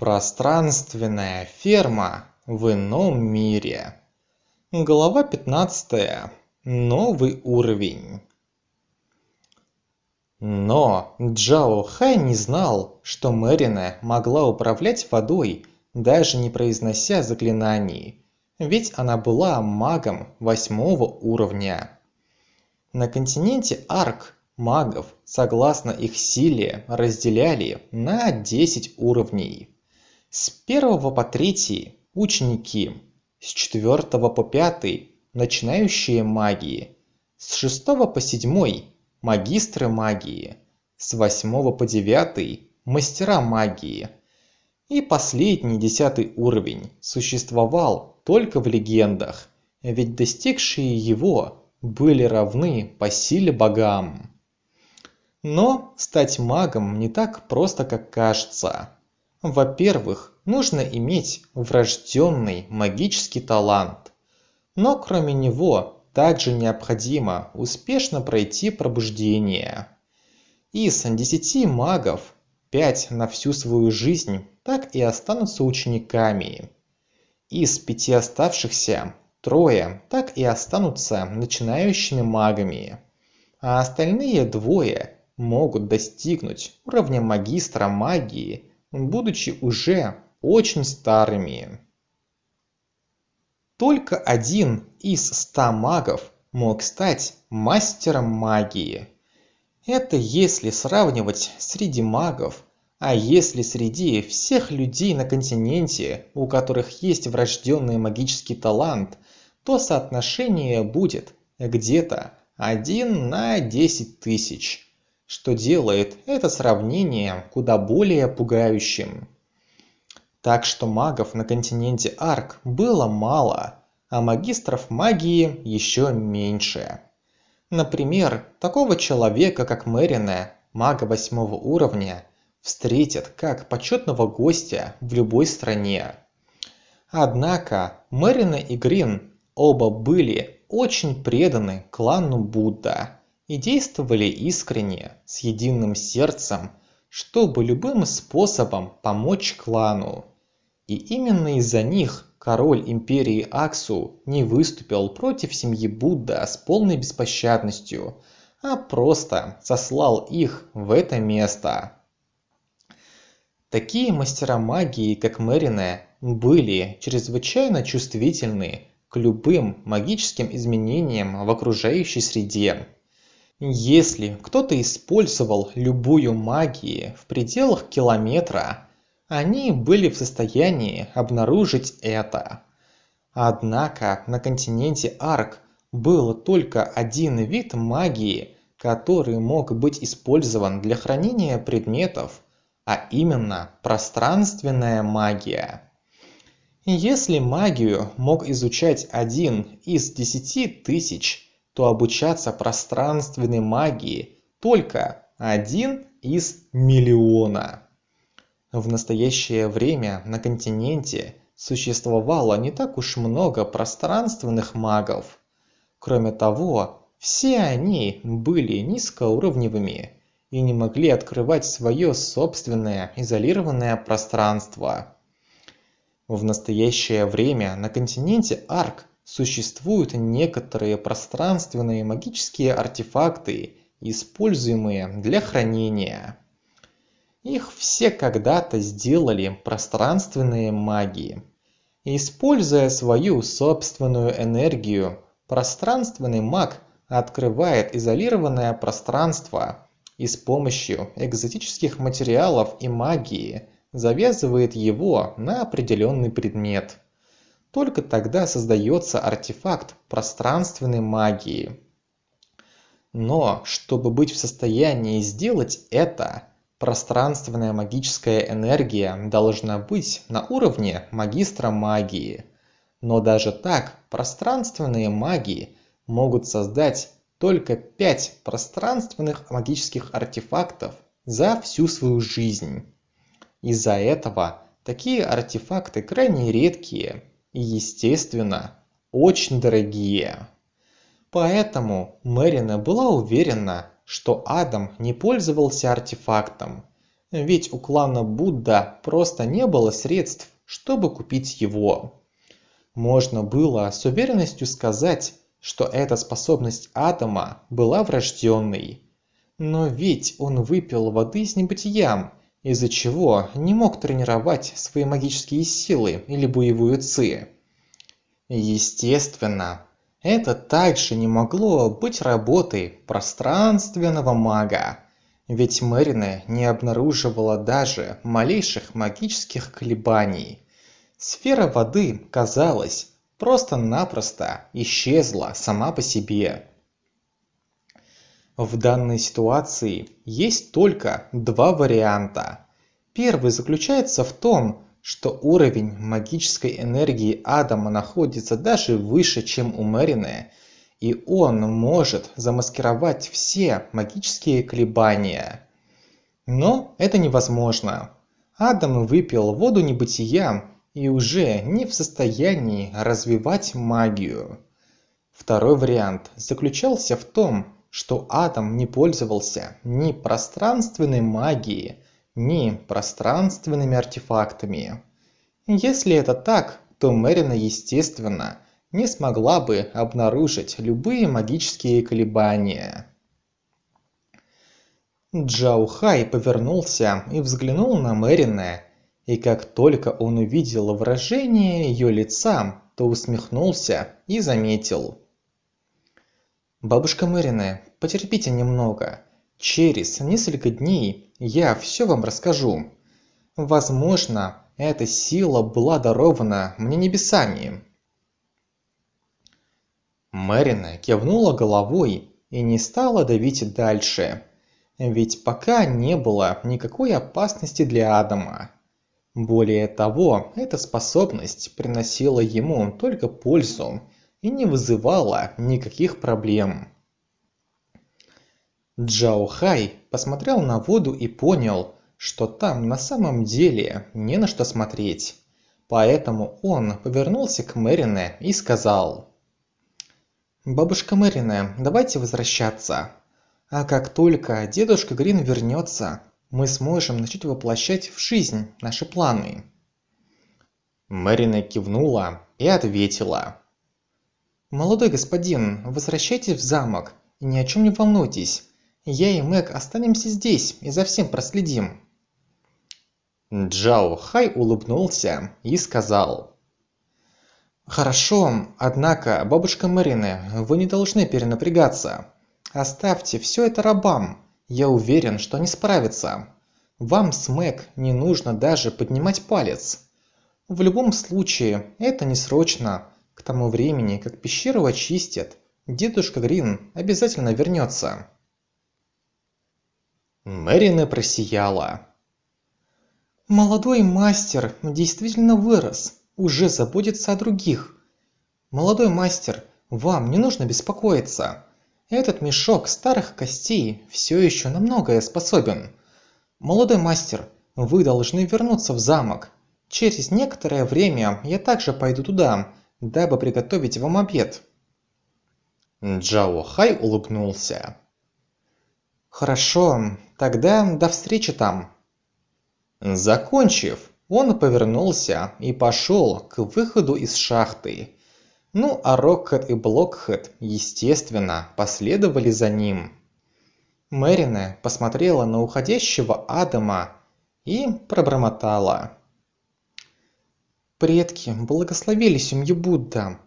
Пространственная ферма в ином мире. Глава 15. Новый уровень. Но Джао Хай не знал, что Мэрине могла управлять водой, даже не произнося заклинаний, ведь она была магом восьмого уровня. На континенте Арк магов, согласно их силе, разделяли на 10 уровней. С первого по третий – ученики, с четвертого по пятый – начинающие магии, с шестого по седьмой – магистры магии, с восьмого по девятый – мастера магии. И последний десятый уровень существовал только в легендах, ведь достигшие его были равны по силе богам. Но стать магом не так просто, как кажется. Во-первых, нужно иметь врожденный магический талант. Но кроме него, также необходимо успешно пройти пробуждение. Из 10 магов 5 на всю свою жизнь так и останутся учениками. Из пяти оставшихся трое так и останутся начинающими магами, а остальные двое могут достигнуть уровня магистра магии будучи уже очень старыми. Только один из ста магов мог стать мастером магии. Это если сравнивать среди магов, а если среди всех людей на континенте, у которых есть врожденный магический талант, то соотношение будет где-то 1 на 10 тысяч что делает это сравнение куда более пугающим. Так что магов на континенте Арк было мало, а магистров магии еще меньше. Например, такого человека, как Мэрине, мага восьмого уровня, встретят как почетного гостя в любой стране. Однако Мэрина и Грин оба были очень преданы клану Будда и действовали искренне, с единым сердцем, чтобы любым способом помочь клану. И именно из-за них король империи Аксу не выступил против семьи Будда с полной беспощадностью, а просто сослал их в это место. Такие мастера магии, как Мэрине, были чрезвычайно чувствительны к любым магическим изменениям в окружающей среде. Если кто-то использовал любую магию в пределах километра, они были в состоянии обнаружить это. Однако на континенте Арк был только один вид магии, который мог быть использован для хранения предметов, а именно пространственная магия. Если магию мог изучать один из десяти тысяч то обучаться пространственной магии только один из миллиона. В настоящее время на континенте существовало не так уж много пространственных магов. Кроме того, все они были низкоуровневыми и не могли открывать свое собственное изолированное пространство. В настоящее время на континенте Арк существуют некоторые пространственные магические артефакты используемые для хранения. Их все когда-то сделали пространственные маги. Используя свою собственную энергию пространственный маг открывает изолированное пространство и с помощью экзотических материалов и магии завязывает его на определенный предмет только тогда создается артефакт пространственной магии. Но чтобы быть в состоянии сделать это, пространственная магическая энергия должна быть на уровне магистра магии. Но даже так пространственные маги могут создать только 5 пространственных магических артефактов за всю свою жизнь. Из-за этого такие артефакты крайне редкие и естественно очень дорогие. Поэтому Мэрина была уверена, что Адам не пользовался артефактом, ведь у клана Будда просто не было средств, чтобы купить его. Можно было с уверенностью сказать, что эта способность атома была врожденной. Но ведь он выпил воды с небытия, из-за чего не мог тренировать свои магические силы или боевую ци. Естественно, это также не могло быть работой пространственного мага, ведь Мэрине не обнаруживала даже малейших магических колебаний. Сфера воды, казалось, просто-напросто исчезла сама по себе. В данной ситуации есть только два варианта. Первый заключается в том, что уровень магической энергии Адама находится даже выше, чем у Мэрины, и он может замаскировать все магические колебания. Но это невозможно. Адам выпил воду небытия и уже не в состоянии развивать магию. Второй вариант заключался в том, что Адам не пользовался ни пространственной магией, ни пространственными артефактами. Если это так, то Мэрина, естественно, не смогла бы обнаружить любые магические колебания. Джао Хай повернулся и взглянул на Мэрина, и как только он увидел выражение ее лица, то усмехнулся и заметил. «Бабушка Мэрина, потерпите немного. Через несколько дней я все вам расскажу. Возможно, эта сила была дарована мне небесами». Мэрина кивнула головой и не стала давить дальше, ведь пока не было никакой опасности для Адама. Более того, эта способность приносила ему только пользу и не вызывала никаких проблем. Джао Хай посмотрел на воду и понял, что там на самом деле не на что смотреть. Поэтому он повернулся к Мэрине и сказал. «Бабушка Мэрине, давайте возвращаться. А как только дедушка Грин вернется, мы сможем начать воплощать в жизнь наши планы. Мэрина кивнула и ответила. «Молодой господин, возвращайтесь в замок и ни о чем не волнуйтесь. Я и Мэг останемся здесь и за всем проследим». Джао Хай улыбнулся и сказал. «Хорошо, однако, бабушка Мэрины, вы не должны перенапрягаться. Оставьте все это рабам, я уверен, что они справятся. Вам с Мэг не нужно даже поднимать палец. В любом случае, это не срочно. К тому времени, как пещеру очистят, дедушка Грин обязательно вернется. Мэрина просияла. Молодой мастер действительно вырос, уже заботится о других. Молодой мастер, вам не нужно беспокоиться. Этот мешок старых костей все еще на многое способен. Молодой мастер, вы должны вернуться в замок. Через некоторое время я также пойду туда, дабы приготовить вам обед. Джао Хай улыбнулся. Хорошо, тогда до встречи там. Закончив, он повернулся и пошел к выходу из шахты. Ну а Рокхед и Блокхед, естественно, последовали за ним. Мэрина посмотрела на уходящего Адама и пробормотала. «Предки благословили семью Будда.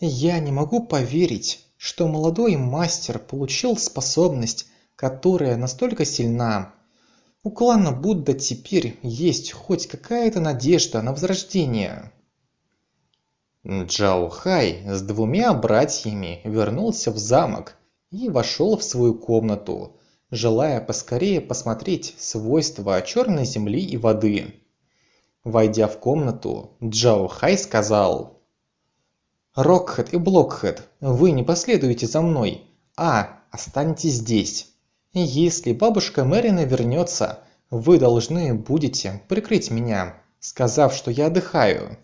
Я не могу поверить, что молодой мастер получил способность, которая настолько сильна. У клана Будда теперь есть хоть какая-то надежда на возрождение». Джао Хай с двумя братьями вернулся в замок и вошел в свою комнату, желая поскорее посмотреть свойства черной земли и воды. Войдя в комнату, Джао Хай сказал «Рокхэт и Блокхэт, вы не последуете за мной, а останетесь здесь. Если бабушка Мэрина вернется, вы должны будете прикрыть меня, сказав, что я отдыхаю».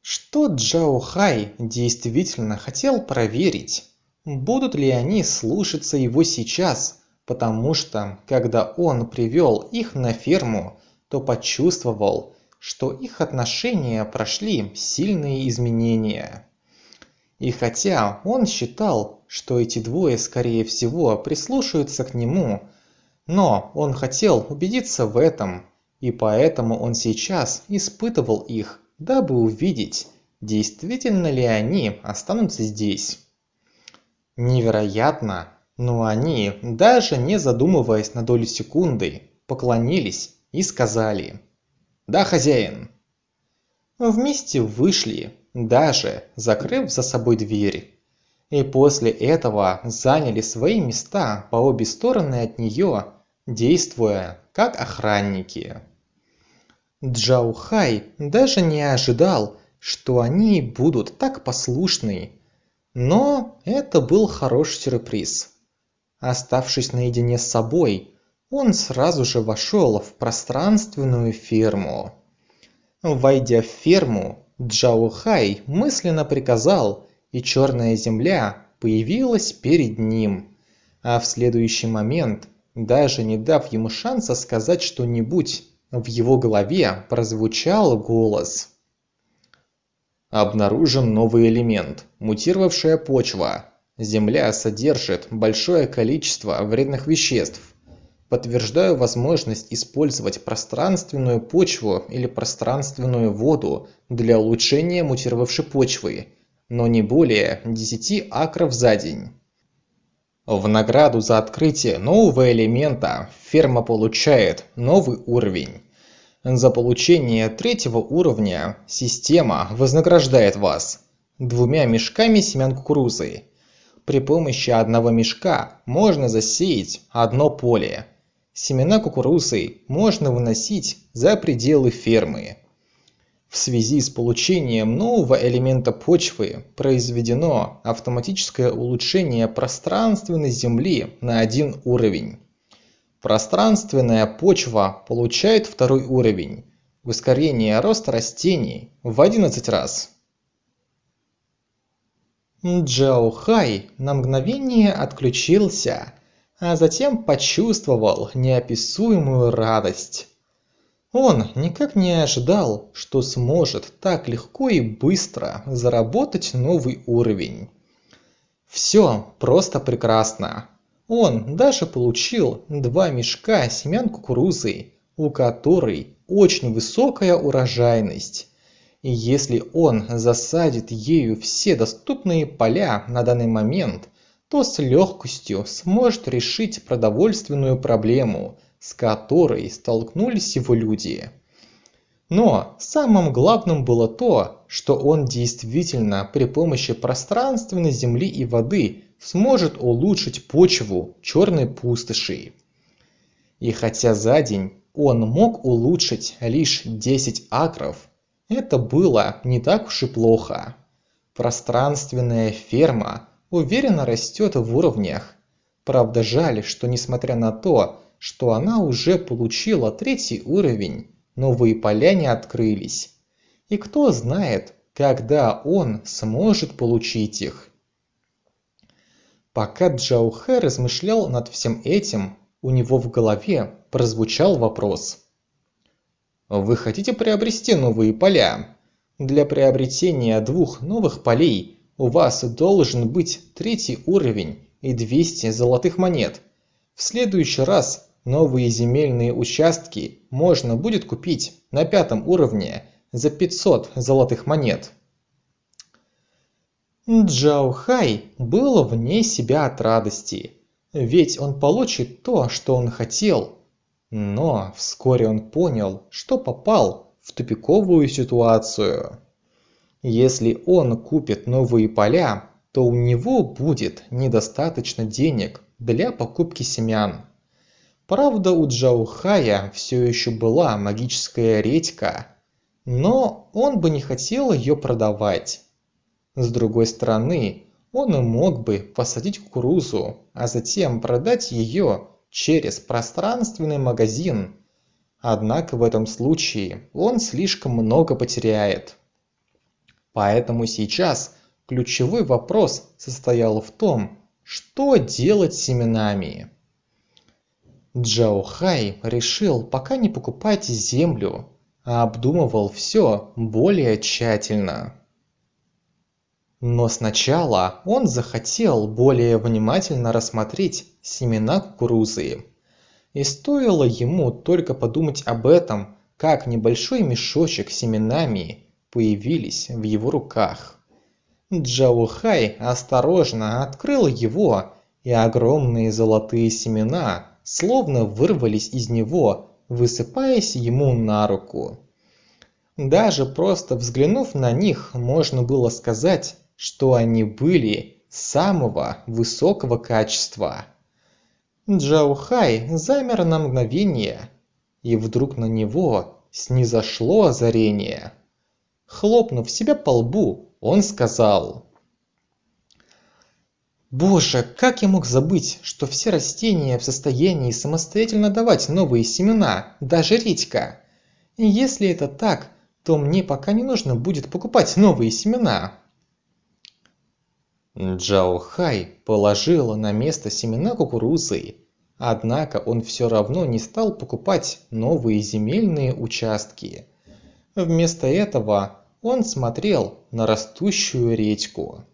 Что Джао Хай действительно хотел проверить, будут ли они слушаться его сейчас, потому что, когда он привел их на ферму, то почувствовал, что их отношения прошли сильные изменения. И хотя он считал, что эти двое, скорее всего, прислушаются к нему, но он хотел убедиться в этом, и поэтому он сейчас испытывал их, дабы увидеть, действительно ли они останутся здесь. Невероятно, но они, даже не задумываясь на долю секунды, поклонились и сказали «Да, хозяин». Вместе вышли, даже закрыв за собой дверь. И после этого заняли свои места по обе стороны от нее, действуя как охранники. Джао Хай даже не ожидал, что они будут так послушны. Но это был хороший сюрприз. Оставшись наедине с собой, он сразу же вошел в пространственную ферму. Войдя в ферму, Джао Хай мысленно приказал, и черная земля появилась перед ним. А в следующий момент, даже не дав ему шанса сказать что-нибудь, в его голове прозвучал голос. Обнаружен новый элемент – мутировавшая почва. Земля содержит большое количество вредных веществ. Подтверждаю возможность использовать пространственную почву или пространственную воду для улучшения мутировавшей почвы, но не более 10 акров за день. В награду за открытие нового элемента ферма получает новый уровень. За получение третьего уровня система вознаграждает вас двумя мешками семян кукурузы. При помощи одного мешка можно засеять одно поле. Семена кукурузы можно выносить за пределы фермы. В связи с получением нового элемента почвы произведено автоматическое улучшение пространственной земли на один уровень. Пространственная почва получает второй уровень. Ускорение роста растений в 11 раз. Джао Хай на мгновение отключился, а затем почувствовал неописуемую радость. Он никак не ожидал, что сможет так легко и быстро заработать новый уровень. Все просто прекрасно. Он даже получил два мешка семян кукурузы, у которой очень высокая урожайность. И если он засадит ею все доступные поля на данный момент, то с легкостью сможет решить продовольственную проблему, с которой столкнулись его люди. Но самым главным было то, что он действительно при помощи пространственной земли и воды сможет улучшить почву черной пустоши. И хотя за день он мог улучшить лишь 10 акров, это было не так уж и плохо. Пространственная ферма уверенно растет в уровнях. Правда жаль, что несмотря на то, что она уже получила третий уровень, новые поля не открылись. И кто знает, когда он сможет получить их. Пока Джао Хэ размышлял над всем этим, у него в голове прозвучал вопрос. Вы хотите приобрести новые поля? Для приобретения двух новых полей у вас должен быть третий уровень и 200 золотых монет. В следующий раз новые земельные участки можно будет купить на пятом уровне за 500 золотых монет. Джао Хай был вне себя от радости, ведь он получит то, что он хотел. Но вскоре он понял, что попал в тупиковую ситуацию. Если он купит новые поля, то у него будет недостаточно денег для покупки семян. Правда, у Джао все еще была магическая редька, но он бы не хотел ее продавать. С другой стороны, он мог бы посадить кукурузу, а затем продать ее через пространственный магазин. Однако в этом случае он слишком много потеряет. Поэтому сейчас ключевой вопрос состоял в том, что делать с семенами. Джао Хай решил пока не покупать землю, а обдумывал все более тщательно. Но сначала он захотел более внимательно рассмотреть семена кукурузы. И стоило ему только подумать об этом, как небольшой мешочек с семенами появились в его руках. Джао Хай осторожно открыл его, и огромные золотые семена словно вырвались из него, высыпаясь ему на руку. Даже просто взглянув на них, можно было сказать, что они были самого высокого качества. Джаухай замер на мгновение, и вдруг на него снизошло озарение. Хлопнув себя по лбу, он сказал Боже, как я мог забыть, что все растения в состоянии самостоятельно давать новые семена, даже редька. И если это так, то мне пока не нужно будет покупать новые семена. Джао Хай положил на место семена кукурузы, однако он все равно не стал покупать новые земельные участки. Вместо этого он смотрел на растущую редьку.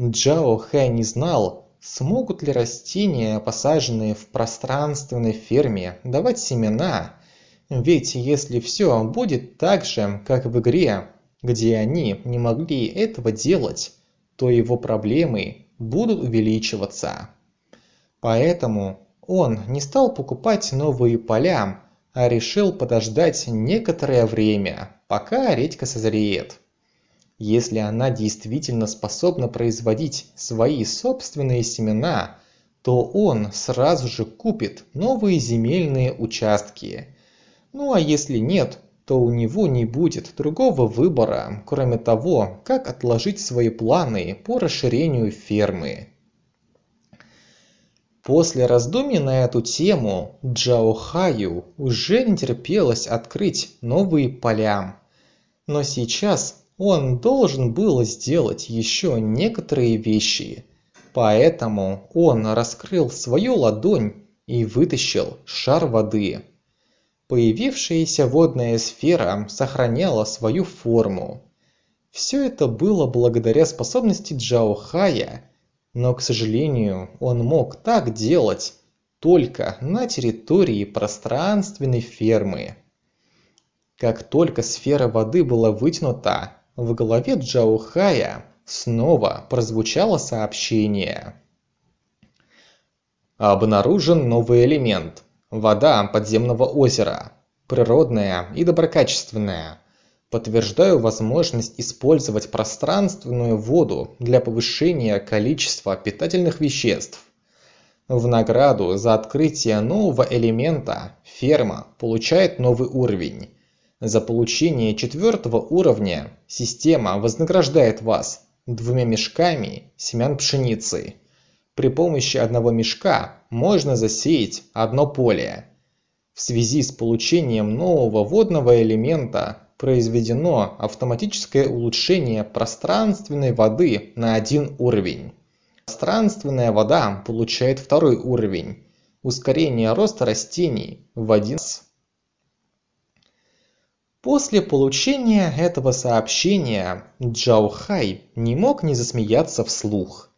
Джао Хэ не знал, смогут ли растения, посаженные в пространственной ферме, давать семена, ведь если все будет так же, как в игре, где они не могли этого делать, то его проблемы будут увеличиваться. Поэтому он не стал покупать новые поля, решил подождать некоторое время, пока редька созреет. Если она действительно способна производить свои собственные семена, то он сразу же купит новые земельные участки. Ну а если нет, то у него не будет другого выбора, кроме того, как отложить свои планы по расширению фермы. После раздумий на эту тему Джао Хаю уже не терпелось открыть новые поля. Но сейчас он должен был сделать еще некоторые вещи. Поэтому он раскрыл свою ладонь и вытащил шар воды. Появившаяся водная сфера сохраняла свою форму. Все это было благодаря способности Джао Хая, но, к сожалению, он мог так делать только на территории пространственной фермы. Как только сфера воды была вытянута, в голове Джао снова прозвучало сообщение. Обнаружен новый элемент. Вода подземного озера. Природная и доброкачественная. Подтверждаю возможность использовать пространственную воду для повышения количества питательных веществ. В награду за открытие нового элемента ферма получает новый уровень. За получение четвертого уровня система вознаграждает вас двумя мешками семян пшеницы. При помощи одного мешка можно засеять одно поле. В связи с получением нового водного элемента произведено автоматическое улучшение пространственной воды на один уровень. Пространственная вода получает второй уровень. Ускорение роста растений в один раз. После получения этого сообщения Джао Хай не мог не засмеяться вслух.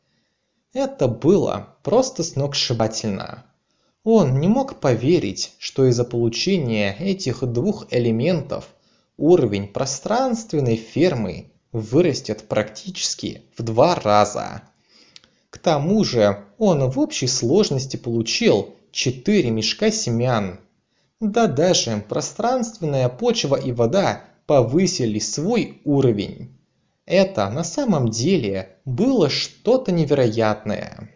Это было просто сногсшибательно. Он не мог поверить, что из-за получения этих двух элементов уровень пространственной фермы вырастет практически в два раза. К тому же он в общей сложности получил 4 мешка семян да даже пространственная почва и вода повысили свой уровень. Это на самом деле было что-то невероятное.